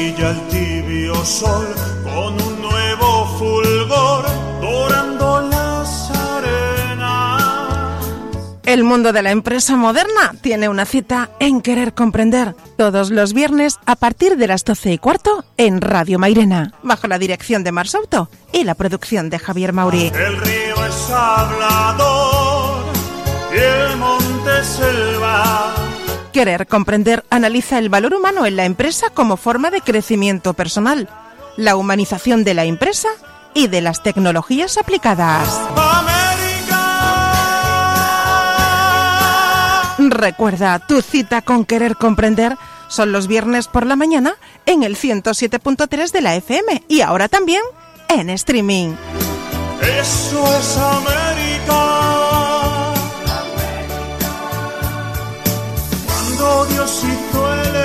brilla el tibio sol con un nuevo fulgor dorando las arenas. El mundo de la empresa moderna tiene una cita en Querer Comprender todos los viernes a partir de las 12 y cuarto en Radio Mairena, bajo la dirección de Mars Auto y la producción de Javier Mauri. El río es hablador y el monte selva. Querer Comprender analiza el valor humano en la empresa como forma de crecimiento personal, la humanización de la empresa y de las tecnologías aplicadas. Recuerda, tu cita con Querer Comprender son los viernes por la mañana en el 107.3 de la FM y ahora también en streaming. Eso es América. Dios hizo el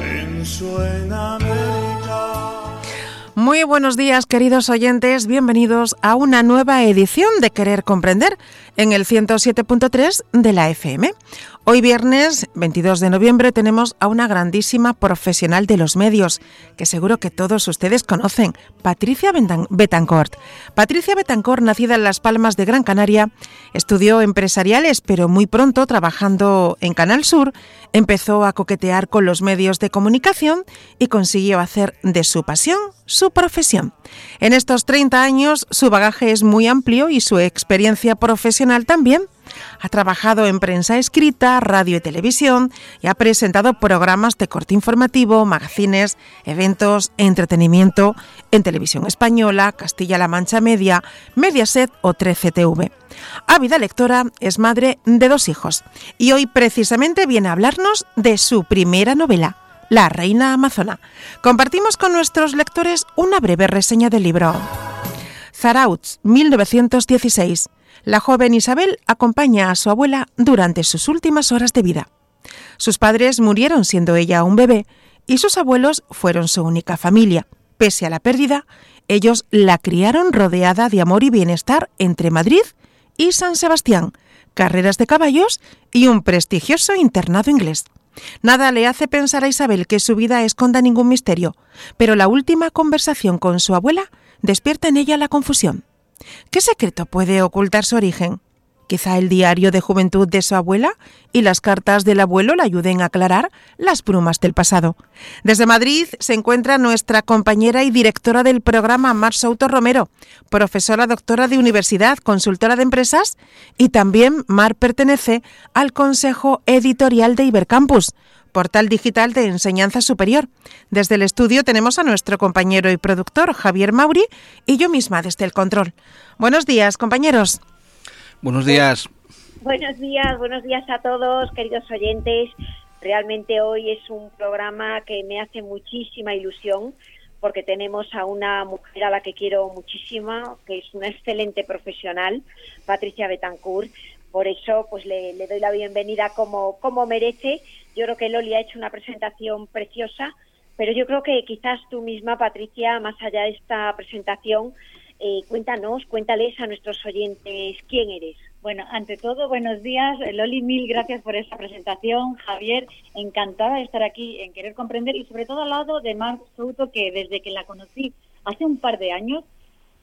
Edén, en. Muy buenos días, queridos oyentes. Bienvenidos a una nueva edición de Querer Comprender en el 107.3 de la FM. Hoy viernes 22 de noviembre tenemos a una grandísima profesional de los medios que seguro que todos ustedes conocen, Patricia Betan- Betancourt. Patricia Betancourt, nacida en Las Palmas de Gran Canaria, estudió empresariales, pero muy pronto trabajando en Canal Sur, empezó a coquetear con los medios de comunicación y consiguió hacer de su pasión su profesión. En estos 30 años su bagaje es muy amplio y su experiencia profesional también. Ha trabajado en prensa escrita, radio y televisión y ha presentado programas de corte informativo, magazines, eventos, entretenimiento en televisión española, Castilla-La Mancha Media, Mediaset o 13TV. Ávida lectora, es madre de dos hijos y hoy precisamente viene a hablarnos de su primera novela, La Reina Amazona. Compartimos con nuestros lectores una breve reseña del libro. Zarautz, 1916. La joven Isabel acompaña a su abuela durante sus últimas horas de vida. Sus padres murieron siendo ella un bebé y sus abuelos fueron su única familia. Pese a la pérdida, ellos la criaron rodeada de amor y bienestar entre Madrid y San Sebastián, carreras de caballos y un prestigioso internado inglés. Nada le hace pensar a Isabel que su vida esconda ningún misterio, pero la última conversación con su abuela despierta en ella la confusión. ¿Qué secreto puede ocultar su origen? Quizá el diario de juventud de su abuela y las cartas del abuelo le ayuden a aclarar las brumas del pasado. Desde Madrid se encuentra nuestra compañera y directora del programa Mar Souto Romero, profesora doctora de universidad, consultora de empresas y también Mar pertenece al Consejo Editorial de Ibercampus, portal digital de enseñanza superior. Desde el estudio tenemos a nuestro compañero y productor Javier Mauri y yo misma desde el control. Buenos días, compañeros. Buenos días. Buenos días, buenos días a todos, queridos oyentes. Realmente hoy es un programa que me hace muchísima ilusión porque tenemos a una mujer a la que quiero muchísimo, que es una excelente profesional, Patricia Betancourt. Por eso, pues le, le doy la bienvenida como, como merece. Yo creo que Loli ha hecho una presentación preciosa, pero yo creo que quizás tú misma, Patricia, más allá de esta presentación, eh, cuéntanos, cuéntales a nuestros oyentes quién eres. Bueno, ante todo, buenos días. Loli, mil gracias por esta presentación. Javier, encantada de estar aquí en Querer Comprender y sobre todo al lado de Mar Souto, que desde que la conocí hace un par de años,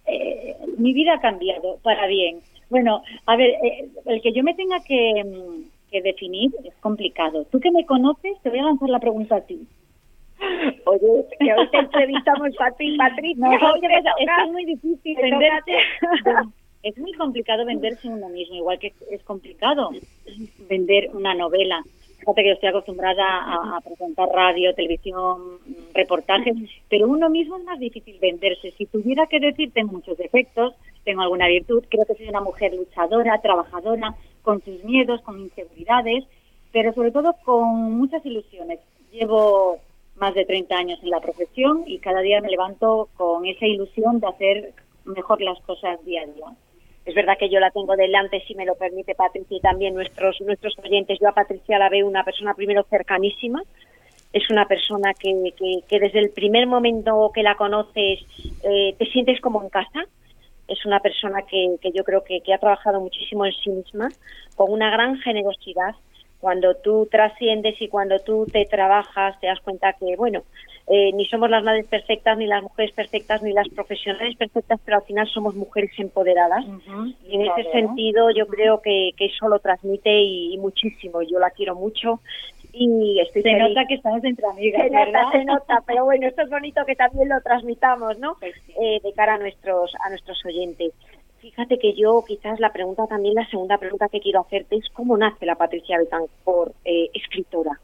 eh, mi vida ha cambiado para bien. Bueno, a ver, eh, el que yo me tenga que, mm, que definir es complicado. Tú que me conoces, te voy a lanzar la pregunta a ti. Oye, que hoy te entrevistamos a ti, Patricia. No. Es que es muy difícil te vender. toca- Es muy complicado venderse uno mismo, igual que es complicado vender una novela. Fíjate que yo estoy acostumbrada a, a presentar radio, televisión, reportajes, pero uno mismo es más difícil venderse. Si tuviera que decir, tengo muchos defectos, tengo alguna virtud, creo que soy una mujer luchadora, trabajadora, con sus miedos, con inseguridades, pero sobre todo con muchas ilusiones. Llevo más de 30 años en la profesión y cada día me levanto con esa ilusión de hacer mejor las cosas día a día. Es verdad que yo la tengo delante, si me lo permite Patricia, y también nuestros nuestros oyentes. Yo a Patricia la veo una persona primero cercanísima. Es una persona que, que, desde el primer momento que la conoces eh, te sientes como en casa. Es una persona que, que yo creo que ha trabajado muchísimo en sí misma, con una gran generosidad, cuando tú trasciendes y cuando tú te trabajas, te das cuenta que, bueno, eh, ni somos las madres perfectas, ni las mujeres perfectas, ni las profesionales perfectas, pero al final somos mujeres empoderadas. y en ese sentido yo creo que, que eso lo transmite y, muchísimo. Yo la quiero mucho y estoy se nota que estamos entre amigas se ¿verdad? nota se nota pero bueno esto es bonito que también lo transmitamos no pues eh, de cara a nuestros a nuestros oyentes Fíjate que yo quizás la pregunta también, la segunda pregunta que quiero hacerte es cómo nace la Patricia Betancourt, eh, escritora.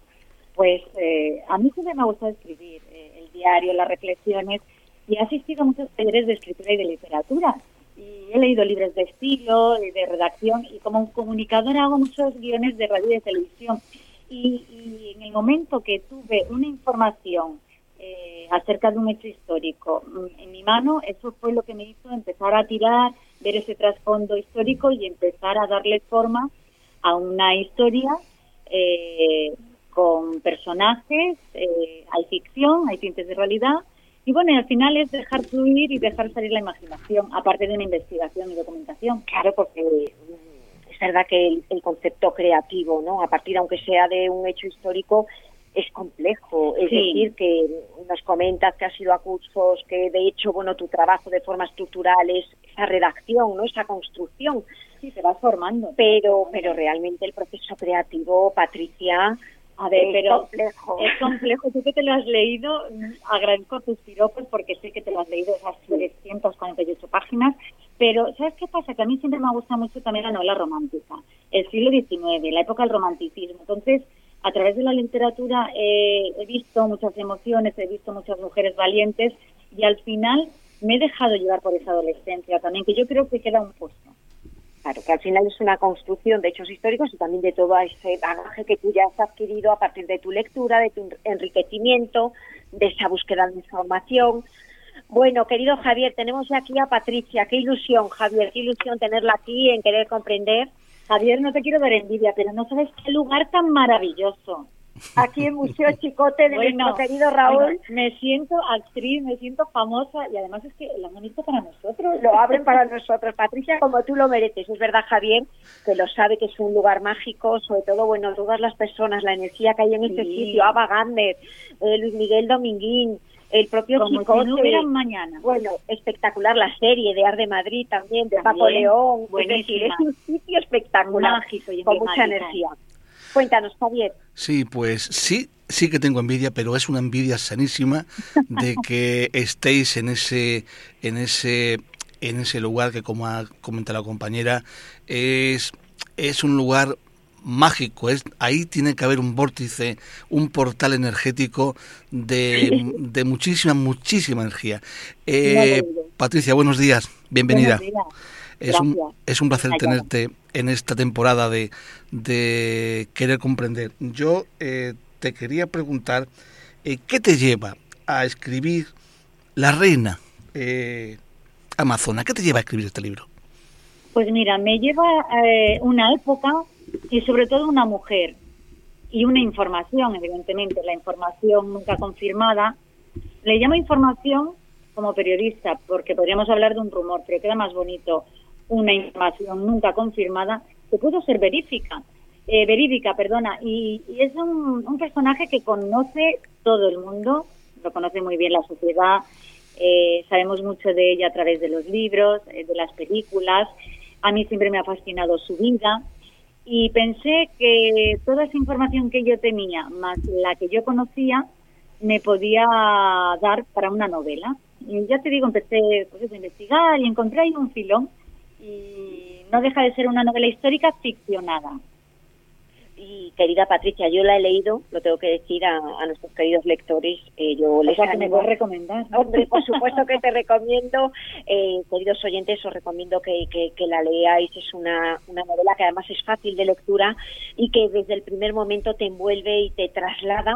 Pues eh, a mí siempre me ha gustado escribir, eh, el diario, las reflexiones, y he asistido a muchos talleres de escritura y de literatura. Y he leído libros de estilo, de redacción, y como comunicadora hago muchos guiones de radio y de televisión. Y, y en el momento que tuve una información eh, acerca de un hecho histórico mm, en mi mano, eso fue lo que me hizo empezar a tirar, ver ese trasfondo histórico y empezar a darle forma a una historia eh, con personajes, eh, hay ficción, hay tintes de realidad, y bueno, al final es dejar fluir y dejar salir la imaginación, aparte de una investigación y documentación. Claro, porque es verdad que el, el concepto creativo, ¿no? A partir, aunque sea de un hecho histórico, es complejo. Es decir, que nos comentas que has ido a cursos, que de hecho, bueno, tu trabajo de forma estructural es esa redacción, ¿no? Esa construcción. Sí, se va formando. Pero, pero realmente el proceso creativo, Patricia, a ver, es pero complejo. es complejo. Tú que te lo has leído, agradezco tus piropos porque sé que te lo has leído esas 348 páginas. Pero, ¿sabes qué pasa? Que a mí siempre me gusta mucho también la novela romántica. El siglo XIX, la época del romanticismo. Entonces, a través de la literatura eh, he visto muchas emociones, he visto muchas mujeres valientes y al final me he dejado llevar por esa adolescencia también, que yo creo que queda un puesto. Claro, que al final es una construcción de hechos históricos y también de todo ese bagaje que tú ya has adquirido a partir de tu lectura, de tu enriquecimiento, de esa búsqueda de información. Bueno, querido Javier, tenemos aquí a Patricia. Qué ilusión, Javier, qué ilusión tenerla aquí en querer comprender Javier, no te quiero dar envidia, pero no sabes qué lugar tan maravilloso. Aquí en Museo Chicote de bueno, nuestro querido Raúl. Bueno, me siento actriz, me siento famosa y además es que lo han visto para nosotros. Lo abren para nosotros, Patricia, como tú lo mereces. Es verdad, Javier, que lo sabe que es un lugar mágico, sobre todo, bueno, todas las personas, la energía que hay en este Sí. sitio, Ava Gander, eh, Luis Miguel Dominguín, el propio Como si no mañana. Bueno, espectacular la serie de Ar de Madrid también, de También, Paco León. Es decir, buenísima. es un sitio espectacular, Mágico y con mucha energía. Cuéntanos, Javier. Sí, pues sí, sí que tengo envidia, pero es una envidia sanísima de que estéis en ese, en ese, en ese lugar que como ha comentado la compañera es, es un lugar mágico, es ahí tiene que haber un vórtice, un portal energético de, de muchísima, muchísima energía. Eh, Patricia, buenos días, bienvenida. Buenos días. Es un, es un placer tenerte en esta temporada de, de querer comprender. Yo eh, te quería preguntar, eh, ¿qué te lleva a escribir La Reina eh, Amazona? ¿Qué te lleva a escribir este libro? Pues mira, me lleva eh, una época y sobre todo una mujer y una información, evidentemente, la información nunca confirmada. Le llamo información como periodista porque podríamos hablar de un rumor, pero queda más bonito una información nunca confirmada que pudo ser verífica, eh, verídica, perdona, y, y es un, un personaje que conoce todo el mundo, lo conoce muy bien la sociedad, eh, sabemos mucho de ella a través de los libros, eh, de las películas. A mí siempre me ha fascinado su vida y pensé que toda esa información que yo tenía, más la que yo conocía, me podía dar para una novela. Y ya te digo, empecé a investigar y encontré ahí un filón y no deja de ser una novela histórica ficcionada. Y querida Patricia, yo la he leído, lo tengo que decir a, a nuestros queridos lectores. eh, yo O les sea, que me voy a recomendar. Hombre, por supuesto que te recomiendo, eh, queridos oyentes, os recomiendo que, que- que la leáis. Es una, una novela que además es fácil de lectura y que desde el primer momento te envuelve y te traslada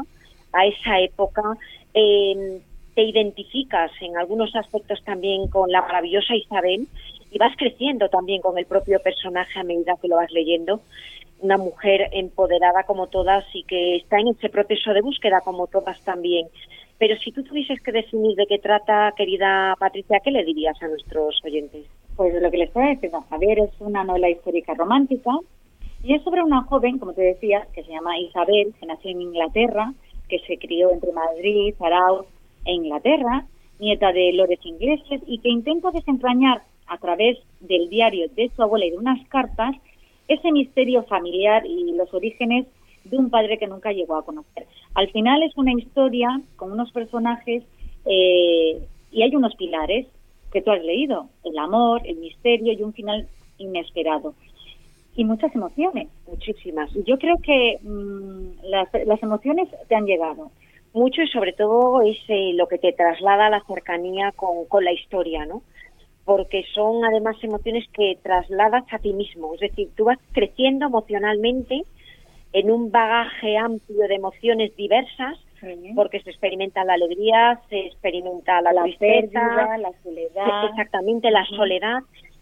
a esa época. Eh, te identificas en algunos aspectos también con la maravillosa Isabel y vas creciendo también con el propio personaje a medida que lo vas leyendo. Una mujer empoderada como todas y que está en ese proceso de búsqueda como todas también. Pero si tú tuvieses que definir de qué trata, querida Patricia, ¿qué le dirías a nuestros oyentes? Pues lo que les estaba diciendo Javier es una novela histórica romántica Y es sobre una joven, como te decía, que se llama Isabel, que nació en Inglaterra, que se crió entre Madrid, Zarauz e Inglaterra, nieta de Lores ingleses, y que intenta desentrañar a través del diario de su abuela y de unas cartas ese misterio familiar y los orígenes de un padre que nunca llegó a conocer. Al final es una historia con unos personajes eh, y hay unos pilares que tú has leído, el amor, el misterio y un final inesperado. Y muchas emociones. Muchísimas. Yo creo que mm, las, las emociones te han llegado. Mucho y sobre todo es eh, lo que te traslada la cercanía con, con la historia, ¿no? Porque son además emociones que trasladas a ti mismo, es decir, tú vas creciendo emocionalmente en un bagaje amplio de emociones diversas, porque se experimenta la alegría, se experimenta la, La tristeza, pérdida, la soledad. exactamente la soledad.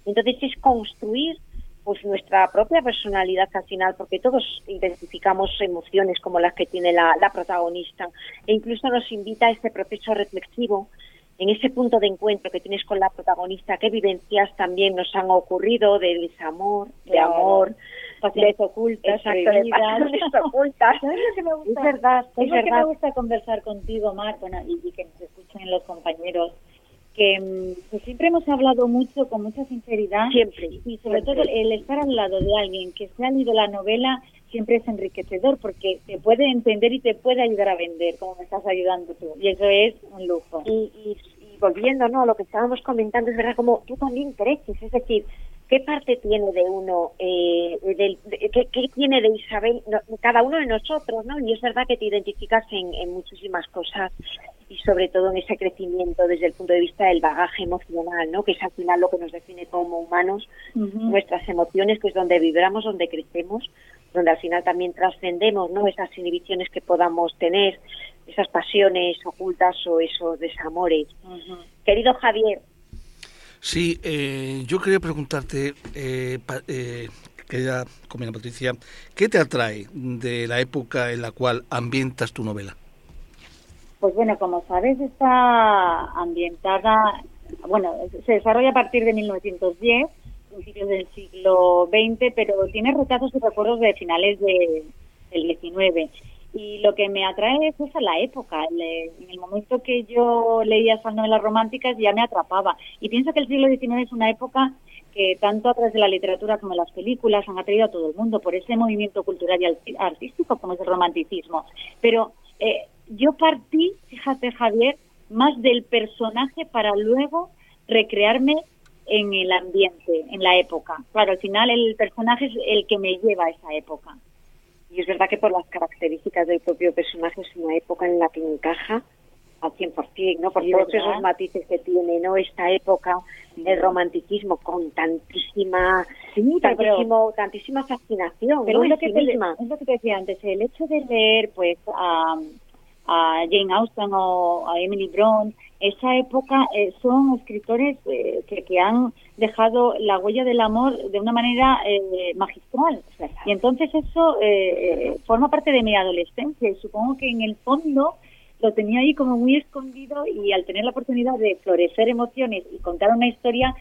Entonces es construir pues nuestra propia personalidad al final, porque todos identificamos emociones como las que tiene la, la protagonista, e incluso nos invita a este proceso reflexivo en ese punto de encuentro que tienes con la protagonista, qué vivencias también nos han ocurrido de desamor, de amor, Pasiones ocultas, exacto, de prohibidas. pasiones ocultas. ¿Sabes lo que me gusta? Es verdad, ¿Sabes es lo que verdad. me gusta conversar contigo, Mar, bueno, y, y que nos escuchen los compañeros? Que, mm, que siempre hemos hablado mucho, con mucha sinceridad, Siempre. y sobre siempre. todo el estar al lado de alguien que se ha leído la novela siempre es enriquecedor porque te puede entender y te puede ayudar a vender, como me estás ayudando tú. Y eso es un lujo. y, y- y volviendo ¿no? a lo que estábamos comentando, es verdad como tú también creces, es decir, ¿qué parte tiene de uno, eh, del- de- qué, qué tiene de Isabel, no, cada uno de nosotros, ¿no? Y es verdad que te identificas en, en muchísimas cosas y sobre todo en ese crecimiento desde el punto de vista del bagaje emocional, ¿no? Que es al final lo que nos define como humanos, nuestras emociones, que es donde vibramos, donde crecemos, donde al final también trascendemos, ¿no? Esas inhibiciones que podamos tener, esas pasiones ocultas o esos desamores. Querido Javier, Sí, eh, yo quería preguntarte, eh, eh, querida compañera Patricia, ¿qué te atrae de la época en la cual ambientas tu novela? Pues bueno, como sabes, está ambientada, bueno, se desarrolla a partir de 1910, principios del siglo XX, pero tiene retazos y recuerdos de finales de, del XIX. Y lo que me atrae es esa la época. En el momento que yo leía esas novelas románticas ya me atrapaba. Y pienso que el siglo XIX es una época que tanto a través de la literatura como de las películas han atraído a todo el mundo por ese movimiento cultural y artístico como es el romanticismo. Pero eh, yo partí, fíjate Javier, más del personaje para luego recrearme en el ambiente, en la época. Claro, al final el personaje es el que me lleva a esa época. Y es verdad que por las características del propio personaje es una época en la que encaja al 100%, ¿no? Por Sí, todos ¿verdad? esos matices que tiene, ¿no? Esta época, el romanticismo con tantísima, pero- tantísimo, tantísima fascinación, Pero ¿no? es lo, que sí te, misma. es lo que te decía antes, el hecho de leer pues a, a Jane Austen o a Emily Bront, esa época eh, son escritores eh, que, que han dejado la huella del amor de una manera eh, magistral. Y entonces eso eh, eh, forma parte de mi adolescencia y supongo que en el fondo lo tenía ahí como muy escondido y al tener la oportunidad de florecer emociones y contar una historia,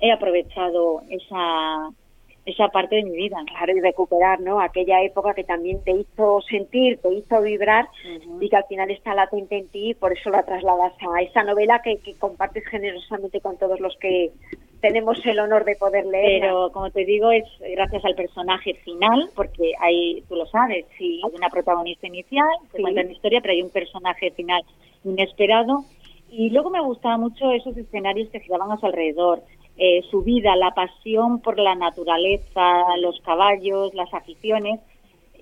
he aprovechado esa, esa parte de mi vida. Claro, y recuperar, ¿no? Aquella época que también te hizo sentir, te hizo vibrar y que al final está latente en ti y por eso la trasladas a esa novela que, que compartes generosamente con todos los que tenemos el honor de poder leer. Pero como te digo, es gracias al personaje final, porque hay, tú lo sabes, sí, hay una protagonista inicial, que Sí. cuenta una historia, pero hay un personaje final inesperado. Y luego me gustaban mucho esos escenarios que giraban a su alrededor. Eh, su vida, la pasión por la naturaleza, los caballos, las aficiones,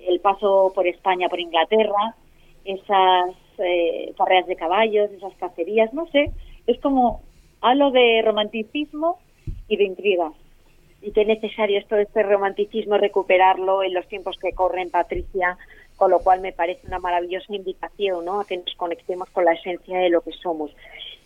el paso por España, por Inglaterra, esas eh, de caballos, esas cacerías, no sé, es como hablo de romanticismo y de intrigas. y qué necesario es todo este romanticismo recuperarlo en los tiempos que corren, Patricia, con lo cual me parece una maravillosa invitación ¿no? a que nos conectemos con la esencia de lo que somos.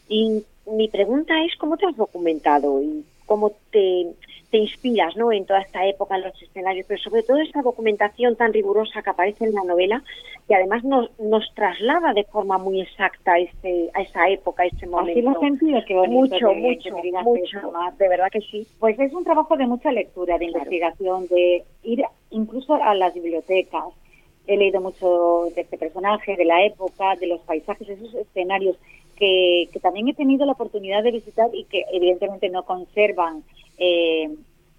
Y mi pregunta es, ¿cómo te has documentado? ¿Y cómo te, te inspiras ¿no? en toda esta época, en los escenarios, pero sobre todo esta documentación tan rigurosa que aparece en la novela, que además nos, nos traslada de forma muy exacta a, este, a esa época, a este momento. Así lo sentido. Mucho, que- mucho, que digas mucho, eso. de verdad que sí. Pues es un trabajo de mucha lectura, de investigación, de ir incluso a las bibliotecas. He leído mucho de este personaje, de la época, de los paisajes, esos escenarios que, que también he tenido la oportunidad de visitar y que evidentemente no conservan eh,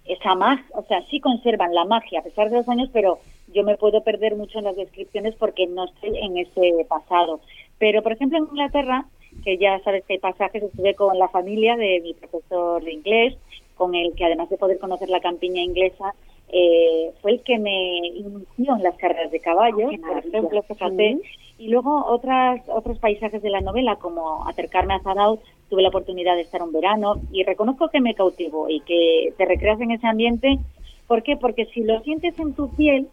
esa magia, o sea, sí conservan la magia a pesar de los años, pero yo me puedo perder mucho en las descripciones porque no estoy en ese pasado. Pero, por ejemplo, en Inglaterra, que ya sabes que hay pasajes, estuve con la familia de mi profesor de inglés, con el que además de poder conocer la campiña inglesa, eh, fue el que me inició en las carreras de caballos, Qué por ejemplo, fíjate. Mm. Y luego otras, otros paisajes de la novela, como acercarme a Zarauz, tuve la oportunidad de estar un verano y reconozco que me cautivó y que te recreas en ese ambiente. ¿Por qué? Porque si lo sientes en tu piel,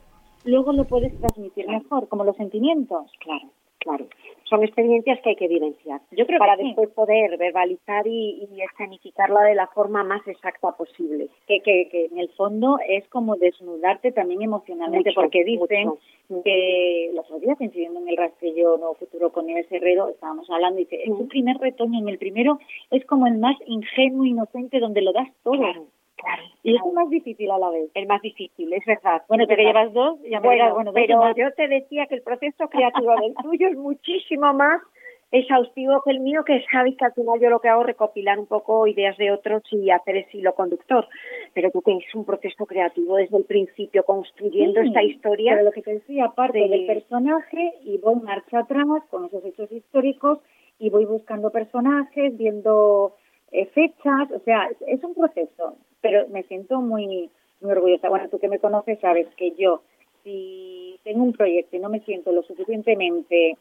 luego lo puedes transmitir mejor, como los sentimientos. Claro, claro. Son experiencias que hay que vivenciar. Yo creo para que sí. después poder verbalizar y, y escenificarla de la forma más exacta posible. que, que, que en el fondo es como desnudarte también emocionalmente, Mucho, porque dicen mucho. que los otros días coincidiendo en el rastrillo Nuevo Futuro con Inés Herrero, estábamos hablando y dice, es tu primer retoño, en el primero es como el más ingenuo, inocente, donde lo das todo. Claro, claro. Y es el más difícil a la vez. El más difícil, es verdad. Bueno, tú que llevas dos, ya me Bueno, dirás, bueno, pero más. yo te decía que el proceso creativo del tuyo es muchísimo más exhaustivo que el mío, que sabes que al final yo lo que hago es recopilar un poco ideas de otros y hacer el hilo conductor. Pero tú que es un proceso creativo desde el principio, construyendo Sí, esta historia. Pero lo que te decía, aparte de- del personaje, y voy marcha atrás con esos hechos históricos y voy buscando personajes, viendo eh, fechas, o sea, es un proceso, pero me siento muy, muy orgullosa. Bueno, tú que me conoces sabes que yo, si tengo un proyecto y no me siento lo suficientemente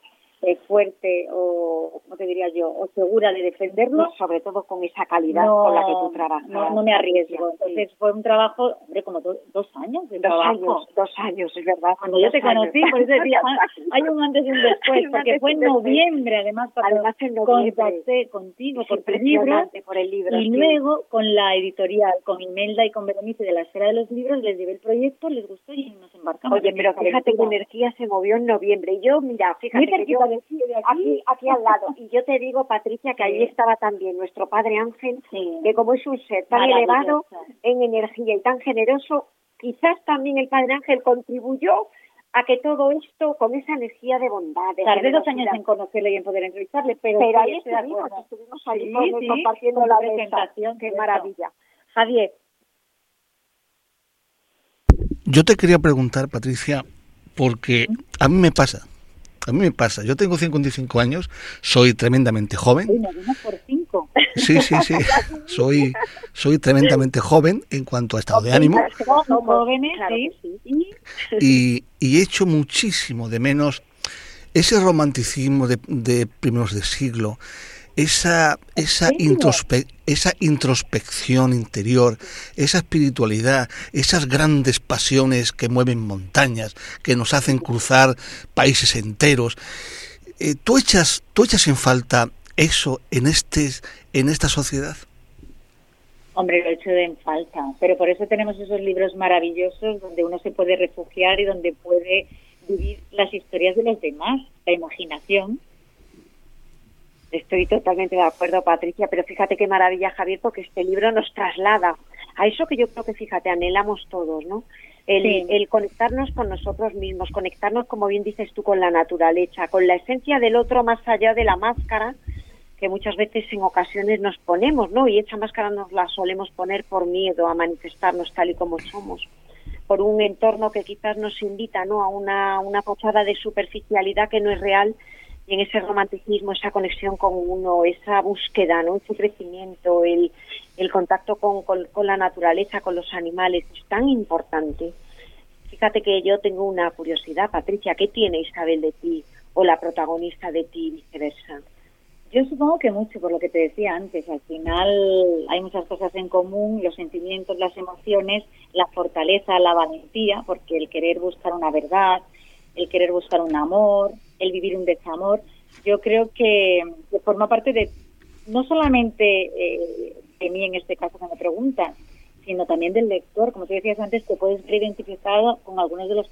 eh, fuerte o, ¿cómo te diría yo?, o segura de defenderlo, No, sobre todo con esa calidad no, con la que tú trabajas. no, no me arriesgo. Sí. Entonces fue un trabajo, hombre, como do- dos años de dos trabajo. años, dos años, es verdad. Cuando yo te años. conocí, por eso decía, "Ah, hay un antes y un después, porque fue en noviembre, además, cuando Además, en noviembre. contacté contigo por tu libro, impresionante por el libro. y sí. luego con la editorial, con Imelda y con Berenice de la Esfera de los Libros, les llevé el proyecto, les gustó y nos embarcamos. Oye, pero fíjate qué energía se movió en noviembre. Y yo, mira, fíjate que yo, aquí, de aquí. aquí, aquí al lado. Y yo te digo, Patricia, que Sí. ahí estaba también nuestro padre Ángel, Sí. que como es un ser tan elevado en energía y tan generoso, quizás también el padre Ángel contribuyó a que todo esto, con esa energía de bondad, de Tardé dos años en conocerle y en poder entrevistarle, pero, pero ahí estuvimos, estuvimos allí Sí, compartiendo con la presentación, Qué maravilla. Javier, Yo te quería preguntar, Patricia, porque a mí me pasa, a mí me pasa, yo tengo 55 años, soy tremendamente joven, por cinco. sí, sí, sí, soy, soy tremendamente joven en cuanto a estado de ánimo. Somos jóvenes, Claro sí. que sí. Y y, y echo muchísimo de menos ese romanticismo de, de primeros de siglo, esa, esa, introspe- esa introspección interior, esa espiritualidad, esas grandes pasiones que mueven montañas, que nos hacen cruzar países enteros. Eh, ¿tú, echas, ¿Tú echas en falta eso en, este, en esta sociedad? Hombre, lo he hecho en falta, pero por eso tenemos esos libros maravillosos donde uno se puede refugiar y donde puede vivir las historias de los demás, la imaginación. Estoy totalmente de acuerdo, Patricia, pero fíjate qué maravilla, Javier, porque este libro nos traslada a eso que yo creo que, fíjate, anhelamos todos, ¿no? El, Sí. el conectarnos con nosotros mismos, conectarnos, como bien dices tú, con la naturaleza, con la esencia del otro más allá de la máscara que muchas veces en ocasiones nos ponemos, ¿no? Y esa máscara nos la solemos poner por miedo a manifestarnos tal y como somos, por un entorno que quizás nos invita, ¿no? A una, una fachada de superficialidad que no es real y en ese romanticismo, esa conexión con uno, esa búsqueda, ¿no? ese crecimiento, el, el contacto con, con, la naturaleza, con los animales, es tan importante. Fíjate que yo tengo una curiosidad, Patricia, ¿qué tiene Isabel de ti o la protagonista de ti viceversa? Yo supongo que mucho, por lo que te decía antes, al final hay muchas cosas en común, los sentimientos, las emociones, la fortaleza, la valentía, porque el querer buscar una verdad, el querer buscar un amor, el vivir un desamor, yo creo que, que forma parte de no solamente eh, de mí en este caso que me preguntas, sino también del lector. Como tú decías antes, te puedes ver identificado con algunos de los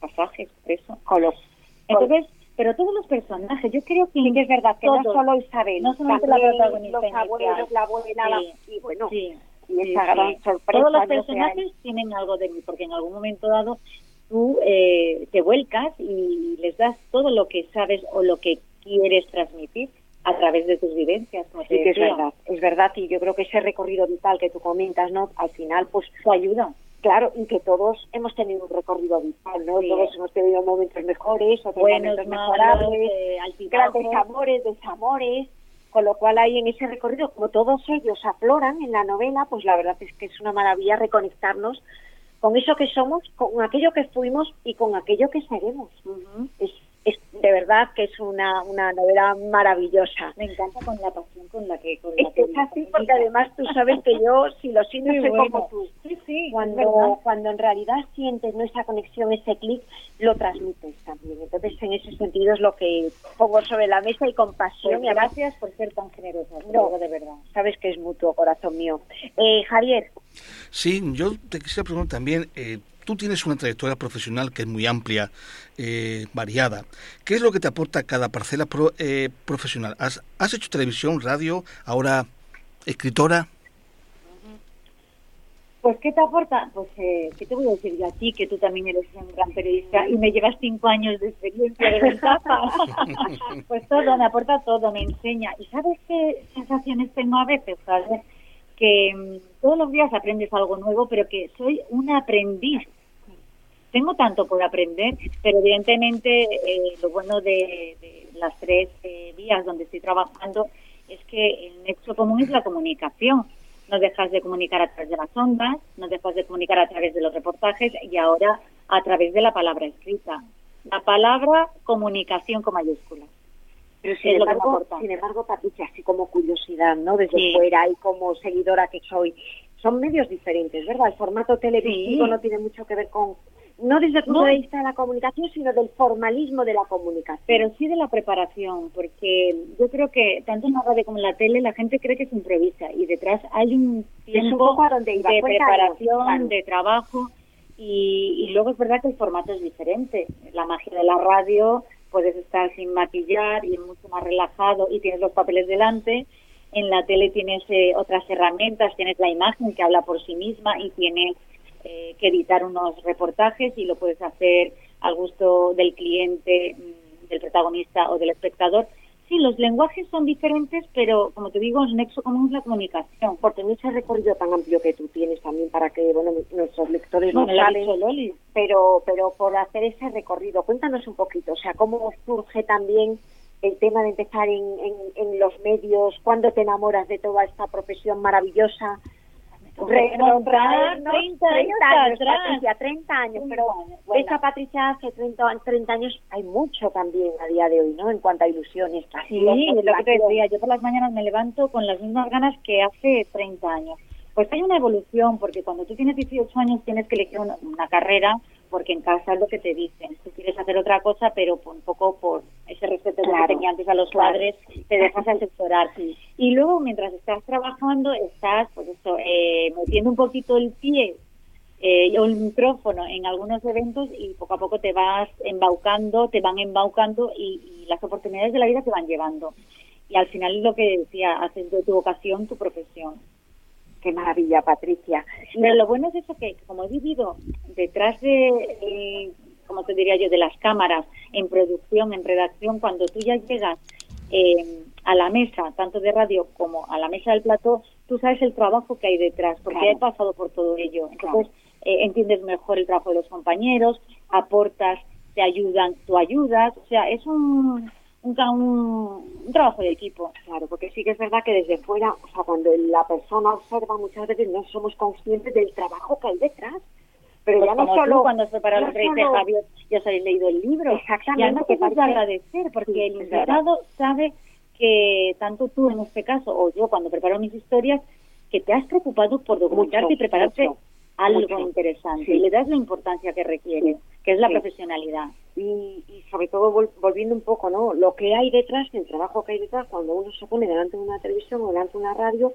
pasajes, eso. Con los, Entonces, pero todos los personajes, yo creo que, sí que es verdad que todos, no solo Isabel, no solamente la protagonista los abuelos, la abuela, la- Sí, y bueno, sí, y esa gran sorpresa. Todos los personajes tienen algo de mí, porque en algún momento dado tú eh, te vuelcas y les das todo lo que sabes o lo que quieres transmitir a través de tus vivencias, Sí que es verdad, es verdad, y yo creo que ese recorrido vital que tú comentas, ¿no? Al final, pues, Te ayuda. claro, y que todos hemos tenido un recorrido vital, ¿no? Sí. Todos hemos tenido momentos mejores, otros Buenos, momentos malos, mejorables, eh, grandes amores, desamores, con lo cual ahí en ese recorrido, como todos ellos afloran en la novela, pues la verdad es que es una maravilla reconectarnos con eso que somos, con aquello que fuimos y con aquello que seremos. Es, es de verdad que es una, una novela maravillosa. Me encanta con la pasión con la que... Con la Es que que es así porque además tú sabes que yo, si lo siento, soy bueno. como tú. Sí, sí, Cuando, en realidad sientes ¿no? esa conexión, ese clic, lo transmites también. Entonces, en ese sentido es lo que pongo sobre la mesa y con Pues pasión. y además, gracias por ser tan generosa, No. de verdad. sabes que es mutuo, corazón mío. Eh, Javier, Sí, yo te quisiera preguntar también, eh, tú tienes una trayectoria profesional que es muy amplia, eh, variada. ¿Qué es lo que te aporta cada parcela pro- eh, profesional? ¿Has, has hecho televisión, radio, ahora escritora? Pues, ¿qué te aporta? Pues, eh, ¿qué te voy a decir yo a ti, que tú también eres un gran periodista y me llevas cinco años de experiencia de ventaja? pues todo, me aporta todo, me enseña. ¿Y sabes qué sensaciones tengo a veces, ¿sabes? Que mm, todos los días aprendes algo nuevo, pero que soy una aprendiz. Tengo tanto por aprender, pero evidentemente eh, lo bueno de, las tres eh, vías donde estoy trabajando es que el nexo común es la comunicación. No dejas de comunicar a través de las ondas, no dejas de comunicar a través de los reportajes y ahora a través de la palabra escrita. La palabra comunicación con mayúsculas. Pero sin embargo, aporta. sin embargo, Patricia, así como curiosidad, ¿no? Desde Sí. fuera y como seguidora que soy, son medios diferentes, ¿verdad? El formato televisivo Sí. no tiene mucho que ver con, no desde el punto No. de vista de la comunicación, sino del formalismo de la comunicación. Pero sí de la preparación, porque yo creo que tanto en la radio como en la tele la gente cree que se improvisa y detrás hay un tiempo donde iba. de preparación, claro. de trabajo y, y luego es verdad que el formato es diferente. La magia de la radio puedes estar sin maquillar y mucho más relajado y tienes los papeles delante. En la tele tienes eh, otras herramientas, tienes la imagen que habla por sí misma y tienes eh, que editar unos reportajes y lo puedes hacer al gusto del cliente, mm, del protagonista o del espectador. Sí, los lenguajes son diferentes, pero como te digo, el nexo común es la comunicación. porque en ese recorrido tan amplio que tú tienes también para que bueno nuestros lectores no lo saben Loli. pero pero por hacer ese recorrido cuéntanos un poquito o sea cómo surge también el tema de empezar en, en, en los medios cuándo te enamoras de toda esta profesión maravillosa Remontar Retrotraernos 30 años años, atrás. Patricia, 30 años, 30 pero bueno. esa Patricia hace 30, an- 30 años hay mucho también a día de hoy, ¿no? En cuanto a ilusiones, Sí, es lo que te decía, yo por las mañanas me levanto con las mismas ganas que hace 30 años. Pues hay una evolución, porque cuando tú tienes 18 años tienes que elegir una, una carrera, porque en casa es lo que te dicen. Tú quieres hacer otra cosa, pero un poco por ese respeto Claro, que tenía antes a los claro. padres, te dejas asesorar. Y luego, mientras estás trabajando, estás, pues eso, eh, metiendo un poquito el pie eh, o el micrófono en algunos eventos y poco a poco te vas embaucando, te van embaucando y, y las oportunidades de la vida te van llevando. Y al final lo que decía, haces de tu vocación tu profesión. Qué maravilla, Patricia. Pero lo bueno es eso que, como he vivido detrás de, eh, como te diría yo, de las cámaras, en producción, en redacción, cuando tú ya llegas eh, a la mesa, tanto de radio como a la mesa del plató, tú sabes el trabajo que hay detrás, porque Claro. he pasado por todo ello. Entonces, eh, entiendes mejor el trabajo de los compañeros, aportas, te ayudan, tú ayudas, o sea, es un, un, un- trabajo de equipo. Claro, porque sí que es verdad que desde fuera, o sea, cuando la persona observa muchas veces no somos conscientes del trabajo que hay detrás. Pero Pues ya no solo tú cuando no la entrevista, solo- Javier, ya os habéis leído el libro. Exactamente, Y además que parece- agradecer, porque Sí, el invitado sabe que tanto tú en este caso, o yo cuando preparo mis historias, que te has preocupado por documentarte Mucho, y prepararte mucho, algo mucho. interesante. Sí. Y le das la importancia que requiere, que es la profesionalidad. y sobre todo vol- volviendo un poco, ¿no? Lo que hay detrás, el trabajo que hay detrás cuando uno se pone delante de una televisión o delante de una radio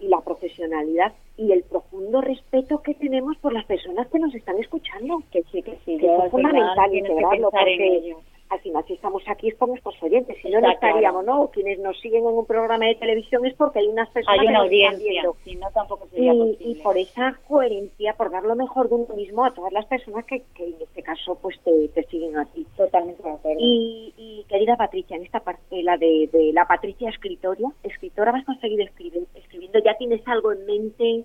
y la profesionalidad y el profundo respeto que tenemos por las personas que nos están escuchando. Que sí, que sí. Que es al fundamental integrarlo porque. Al final si estamos aquí es por nuestros oyentes, si no, no estaríamos, ¿no? Quienes nos siguen en un programa de televisión es porque hay unas personas Hay que nos están viendo. si no tampoco sería Y, posible. y por esa coherencia, por dar lo mejor de uno mismo a todas las personas que, que en este caso pues te, te siguen a ti. Totalmente de acuerdo. Y, y, querida Patricia, en esta parte, la de, de la Patricia escritora, escritora vas a seguir escribiendo, escribiendo, ya tienes algo en mente.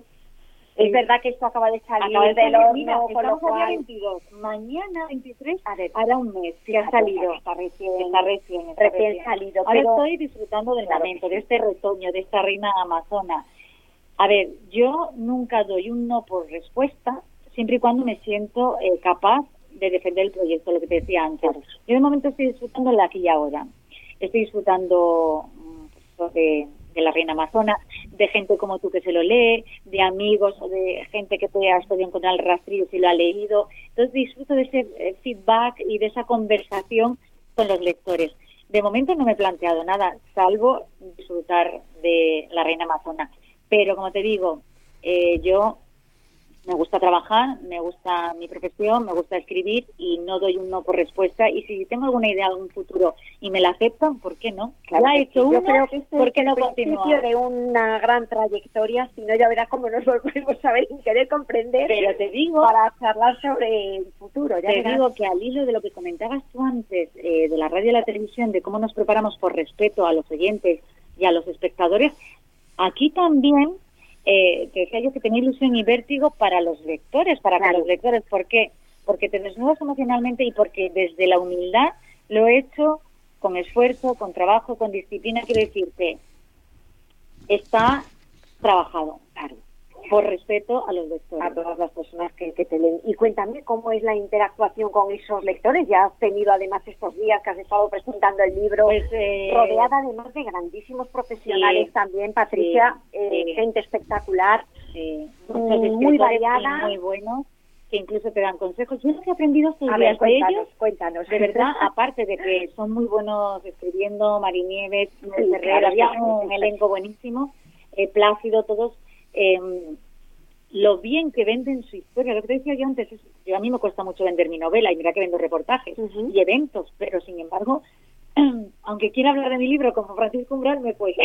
Es Sí. verdad que esto acaba de salir Acaba de del horno, mira, con lo estamos a día cual... 22. Mañana, 23, A ver, hará un mes que ha salido. Está recién, Está recién, está recién salido, Ahora pero estoy disfrutando del Claro momento, de este retoño, de esta reina amazona. A ver, yo nunca doy un no por respuesta, siempre y cuando me siento eh, capaz de defender el proyecto, lo que te decía antes. Claro. Yo de momento estoy disfrutando el aquí y ahora. Estoy disfrutando mm, pues, de, de la reina amazona, de gente como tú que se lo lee, de amigos o de gente que te has podido encontrar el rastrillo si lo ha leído. Entonces disfruto de ese eh, feedback y de esa conversación con los lectores. De momento no me he planteado nada, salvo disfrutar de la reina amazona. Pero como te digo, eh, yo me gusta trabajar, me gusta mi profesión, me gusta escribir y no doy un no por respuesta. Y si tengo alguna idea de un futuro y me la aceptan, ¿por qué no? Claro ya he hecho. Yo una, creo que este ¿por qué es no continuar? de una gran trayectoria, si no ya verás cómo nos volvemos a ver y querer comprender Pero te digo, para charlar sobre el futuro. Ya te verás. digo que al hilo de lo que comentabas tú antes eh, de la radio y la televisión, de cómo nos preparamos por respeto a los oyentes y a los espectadores, aquí también eh, te decía yo que tenía ilusión y vértigo para los lectores, para Claro. que los lectores, ¿por qué? Porque te desnudas emocionalmente y porque desde la humildad lo he hecho con esfuerzo, con trabajo, con disciplina, quiero decirte, está trabajado, claro, por respeto a los lectores. a todas las personas que, que te leen. Y cuéntame cómo es la interactuación con esos lectores. Ya has tenido además estos días que has estado presentando el libro, Pues, eh, rodeada además de grandísimos profesionales sí, también, Patricia, sí, eh, sí. gente espectacular. Muy variada. muy buenos que incluso te dan consejos. Yo lo que he aprendido estos A días ver, de cuéntanos, ellos, cuéntanos. de verdad, aparte de que son muy buenos escribiendo, Marinieves, Sí, Ferrer, había un elenco buenísimo, eh, Plácido, todos, eh, lo bien que venden su historia. Lo que te decía yo antes, es, yo a mí me cuesta mucho vender mi novela y mira que vendo reportajes y eventos, pero sin embargo, aunque quiera hablar de mi libro como Francisco Umbral, me cuesta.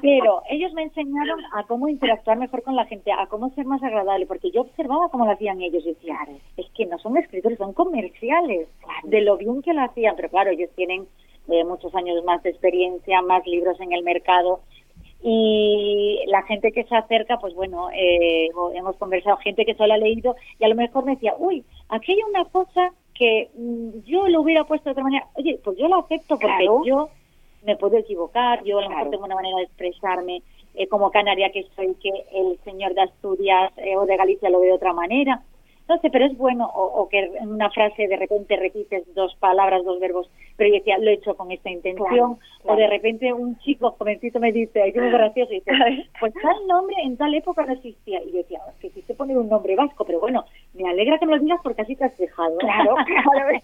Pero ellos me enseñaron a cómo interactuar mejor con la gente, a cómo ser más agradable, porque yo observaba cómo lo hacían ellos y decía, es que no son escritores, son comerciales, de lo bien que lo hacían, pero claro, ellos tienen eh, muchos años más de experiencia, más libros en el mercado, y la gente que se acerca, pues bueno, eh, hemos conversado, gente que solo ha leído y a lo mejor me decía, uy, aquí hay una cosa que mm, yo lo hubiera puesto de otra manera. Oye, pues yo lo acepto porque Claro. yo me puedo equivocar, yo a lo Claro. mejor tengo una manera de expresarme eh, como canaria que soy, que el señor de Asturias eh, o de Galicia lo ve de otra manera. No sé, pero es bueno, o, o que en una frase de repente repites dos palabras, dos verbos, pero yo decía, lo he hecho con esta intención, Claro, claro. o de repente un chico jovencito me dice, ay, qué muy gracioso, y dice, pues tal nombre en tal época no existía. Y yo decía, es que quise poner un nombre vasco, pero bueno, me alegra que me lo digas porque así te has dejado. Claro, claro.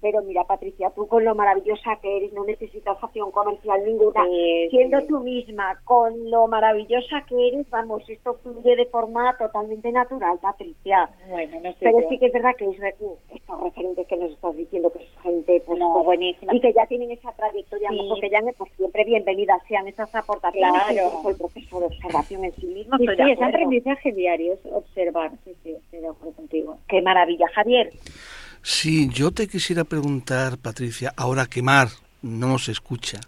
Pero mira, Patricia, tú con lo maravillosa que eres, no necesitas acción comercial ninguna. Sí, Siendo sí. tú misma, con lo maravillosa que eres, vamos, esto fluye de forma totalmente natural, Patricia. Bueno, no sé. Pero yo. sí que es verdad que es re- estos referentes que nos estás diciendo que es gente pues, No, pues, buenísima. y que ya tienen esa trayectoria, Sí. porque ya pues, siempre bienvenidas sean esas aportaciones, Claro. el proceso de observación en sí mismo. Sí, es aprendizaje diario, es observar. Sí, sí, de acuerdo contigo. Qué maravilla, Javier. Sí, yo te quisiera preguntar, Patricia, ahora que Mar no nos escucha,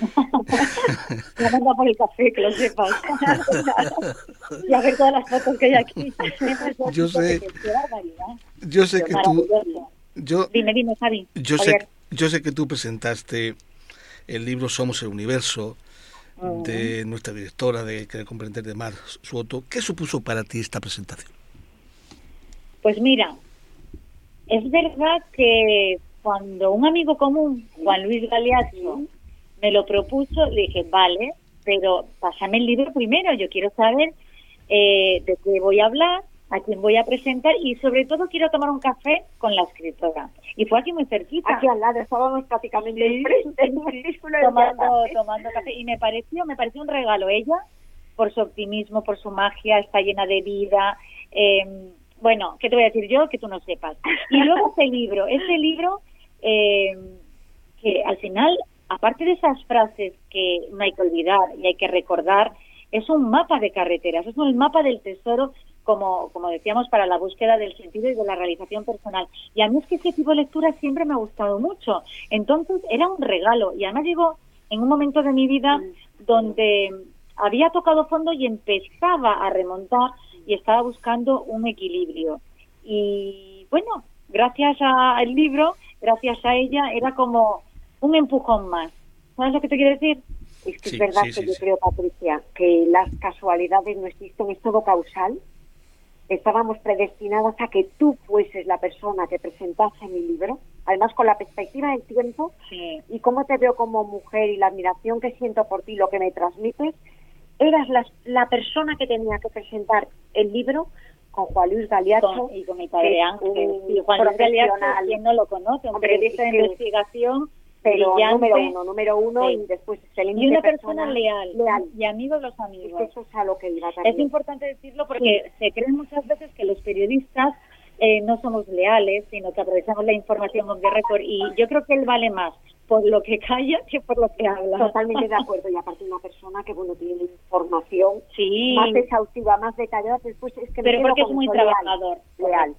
manda por el café, que lo sepas. y a ver todas las fotos que hay aquí. Yo sé. Yo sé que tú, yo, Dime, dime, Javi. yo sé, yo sé que tú presentaste el libro Somos el Universo de nuestra directora de Querer Comprender de Mar Suoto. ¿Qué supuso para ti esta presentación? Pues mira, es verdad que cuando un amigo común, Juan Luis Galeazzo, me lo propuso, le dije, vale, pero pásame el libro primero, yo quiero saber eh, de qué voy a hablar, a quién voy a presentar y sobre todo quiero tomar un café con la escritora. Y fue aquí muy cerquita. Aquí al lado, estábamos prácticamente Sí, tomando, tomando café y me pareció me pareció un regalo ella por su optimismo, por su magia, está llena de vida. Eh, bueno, ¿qué te voy a decir yo? Que tú no sepas. Y luego ese libro, ese libro eh, que al final, aparte de esas frases que no hay que olvidar y hay que recordar, es un mapa de carreteras, es un mapa del tesoro, como, como decíamos, para la búsqueda del sentido y de la realización personal. Y a mí es que ese tipo de lectura siempre me ha gustado mucho. Entonces era un regalo y además llegó en un momento de mi vida donde había tocado fondo y empezaba a remontar y estaba buscando un equilibrio. Y bueno, gracias al libro, gracias a ella, era como un empujón más. ¿Sabes lo que te quiero decir? Es que es verdad que yo creo, Patricia, que las casualidades no existen, es todo causal. Estábamos predestinadas a que tú fueses la persona que presentase mi libro, además con la perspectiva del tiempo y cómo te veo como mujer y la admiración que siento por ti, lo que me transmites, eras la, la persona que tenía que presentar el libro con Juan Luis Galiacho y con mi padre Ángel. Y Juan Luis Galiacho, quien no lo conoce, un periodista de investigación pero número uno, número uno y después excelente y una persona, leal, leal, y amigo de los amigos. Es eso es a lo que iba Es importante decirlo porque se creen muchas veces que los periodistas eh, no somos leales, sino que aprovechamos la información con récord y yo creo que él vale más por lo que calla que por lo que habla. Totalmente de acuerdo. Y aparte una persona que, bueno, tiene información sí. más exhaustiva, más detallada, después es que Pero porque es muy trabajador. Leal.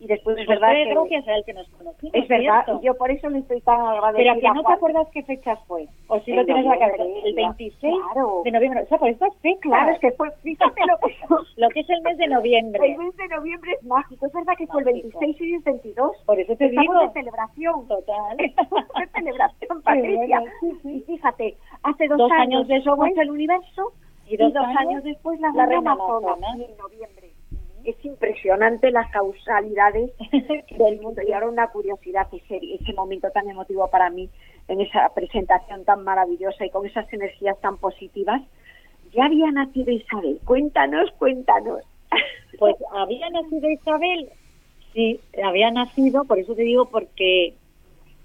Y después pues es verdad que... gracias a él que nos conocimos. Es verdad, y yo por eso le estoy tan agradecida. Pero que no te acuerdas qué fechas fue. O si El lo tienes en la cabeza. El 26 claro. de noviembre. O sea, por estas fechas. Claro, es que fue, fíjate lo que lo que es el mes de noviembre. El mes de noviembre es mágico. Es verdad que fue el Mágico. 26 y el 22. Por eso te Estamos digo. de celebración. Total. Estamos de celebración, Patricia. bueno, sí, Y fíjate, hace dos, Dos años, años después. somos el universo Y y dos dos, años, años, después la, la reina reina Amazona, Amazona. en noviembre. Es impresionante las causalidades del mundo. Y ahora una curiosidad, ese, ese momento tan emotivo para mí, en esa presentación tan maravillosa y con esas energías tan positivas, ya había nacido Isabel. Cuéntanos, cuéntanos. Pues había nacido Isabel, sí, había nacido, por eso te digo, porque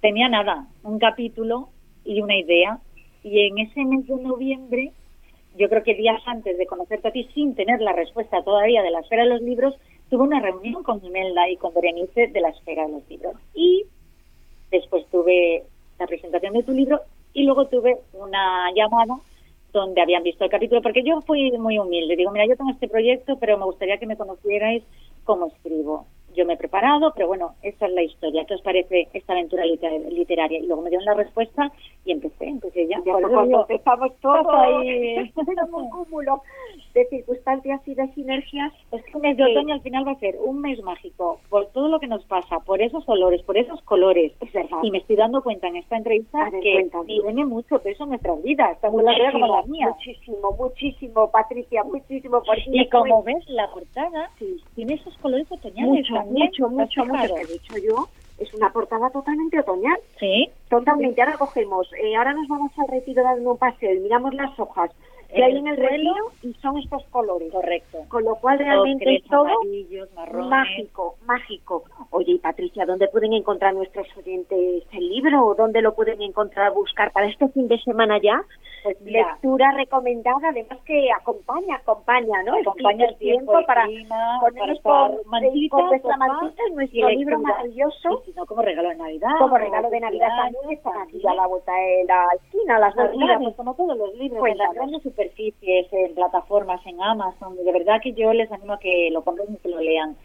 tenía nada, un capítulo y una idea. Y en ese mes de noviembre, yo creo que días antes de conocerte a ti, sin tener la respuesta todavía de la esfera de los libros, tuve una reunión con Imelda y con Berenice de la esfera de los libros. Y después tuve la presentación de tu libro y luego tuve una llamada donde habían visto el capítulo, porque yo fui muy humilde. Digo, mira, yo tengo este proyecto, pero me gustaría que me conocierais cómo escribo. Yo me he preparado, pero bueno, esta es la historia. ¿Qué os parece esta aventura liter- literaria? Y luego me dieron la respuesta y empecé, empecé ya. Ya Por eso digo, empezamos todo ahí. Éramos un cúmulo de circunstancias y de sinergias. Es que un mes de otoño al final va a ser un mes mágico por todo lo que nos pasa, por esos olores, por esos colores. Es verdad. Y me estoy dando cuenta en esta entrevista que tiene mucho peso en nuestras vidas, tanto la tuya como la mía. muchísimo, muchísimo, Patricia, muchísimo. Porque Y fue- como ves, la portada Sí. tiene esos colores otoñales mucho, también. mucho, ¿te has mucho, mucho, que he dicho yo, es una portada totalmente otoñal. Sí. Totalmente, ahora cogemos, eh, ahora nos vamos al retiro dando un paseo y miramos las hojas que En hay en el suelo. y son estos colores. Correcto. Con lo cual realmente es todo mágico, mágico. Oye, y Patricia, ¿dónde pueden encontrar nuestros oyentes el libro? ¿O ¿Dónde lo pueden encontrar, buscar para este fin de semana ya? Pues mira, Lectura recomendada, además que acompaña, acompaña, ¿no? acompaña el tiempo, el para clima, para ponernos estar con, mantita, con nuestra mantita en y nuestro libro maravilloso. Y si no, como regalo de Navidad. Como regalo de Navidad también están aquí a la vuelta de la esquina, las Pues Navidades. pues como todos los libros, en Cuéntanos. las grandes superficies, en plataformas, en Amazon, de verdad que yo les animo a que lo compren y que lo lean.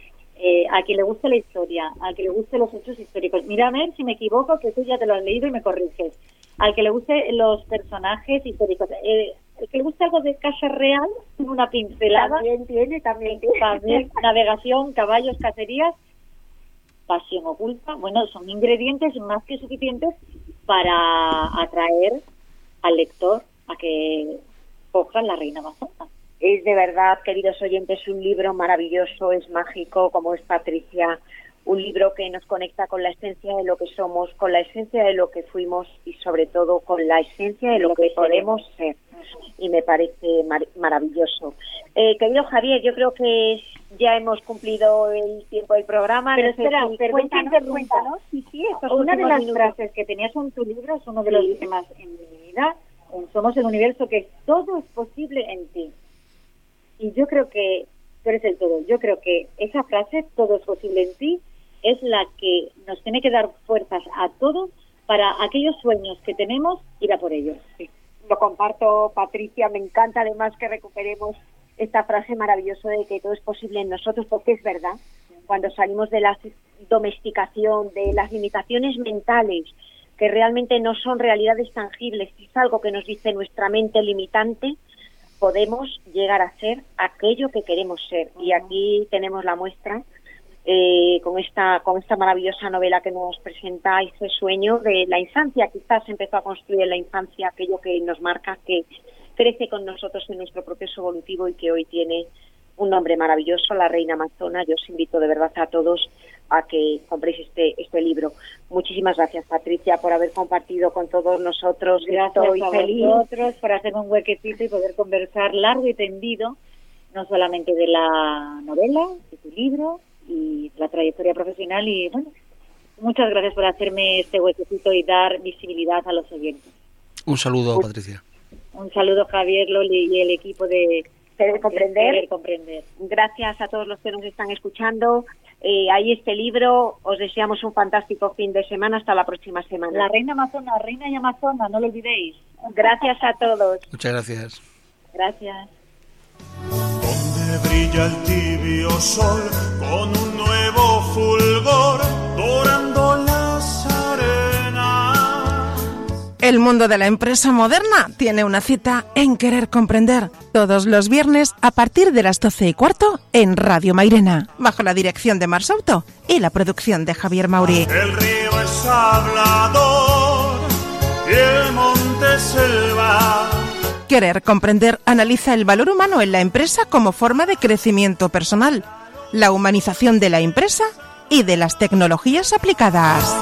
Eh, a quien le guste la historia, a quien le guste los hechos históricos. Mira a ver si me equivoco, que tú ya te lo has leído y me corriges. Al que le guste los personajes históricos. Eh, el que le guste algo de casa real, una pincelada. También tiene, también tiene. También navegación, caballos, cacerías, pasión oculta. Bueno, son ingredientes más que suficientes para atraer al lector a que la reina amazona. Es de verdad, queridos oyentes, un libro maravilloso, es mágico, como es Patricia, un libro que nos conecta con la esencia de lo que somos, con la esencia de lo que fuimos y sobre todo con la esencia de lo, Lo que, que podemos ser. Y me parece mar- maravilloso. Eh, querido Javier, yo creo que ya hemos cumplido el tiempo del programa. Pero No sé espera, si- cuéntanos, cuéntanos. Sí, sí, Una de las minutos. frases que tenías en tu libro es uno de los temas en mi vida. En Somos el universo, que todo es posible en ti. Y yo creo que tú eres el todo. Yo creo que esa frase, todo es posible en ti, es la que nos tiene que dar fuerzas a todos para aquellos sueños que tenemos, ir a por ellos. Lo comparto, Patricia. Me encanta además que recuperemos esta frase maravillosa de que todo es posible en nosotros, porque es verdad. Cuando salimos de la domesticación, de las limitaciones mentales, que realmente no son realidades tangibles, es algo que nos dice nuestra mente limitante, podemos llegar a ser aquello que queremos ser. Y aquí tenemos la muestra eh, con esta con esta maravillosa novela que nos presenta ese sueño de la infancia. Quizás empezó a construir en la infancia aquello que nos marca, que crece con nosotros en nuestro proceso evolutivo y que hoy tiene un nombre maravilloso, La Reina Amazona. Yo os invito de verdad a todos a que compréis este, este libro. Muchísimas gracias, Patricia, por haber compartido con todos nosotros. Gracias a feliz. vosotros por hacer un huequecito y poder conversar largo y tendido, no solamente de la novela, de tu libro y la trayectoria profesional. Y bueno, muchas gracias por hacerme este huequecito y dar visibilidad a los oyentes. Un saludo, Patricia. Un saludo, Javier, Loli y el equipo de Querer comprender. comprender. Gracias a todos los que nos están escuchando. Eh, ahí este libro. Os deseamos un fantástico fin de semana. Hasta la próxima semana. La reina amazona, reina y amazona, no lo olvidéis. Gracias a todos. Muchas gracias. Gracias. Donde brilla el tibio sol con un nuevo fulgor, El mundo de la empresa moderna tiene una cita en Querer Comprender todos los viernes a partir de las 12 y cuarto en Radio Mairena, bajo la dirección de Mars Auto y la producción de Javier Mauri. El río es hablador y el monte selva. Querer comprender analiza el valor humano en la empresa como forma de crecimiento personal, la humanización de la empresa y de las tecnologías aplicadas.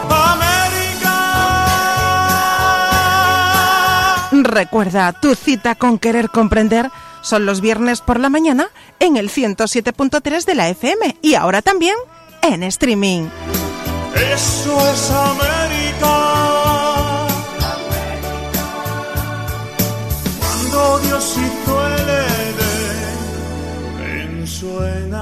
Recuerda, tu cita con Querer comprender son los viernes por la mañana en el 107.3 de la FM y ahora también en streaming. Eso es América. Cuando Dios hizo el en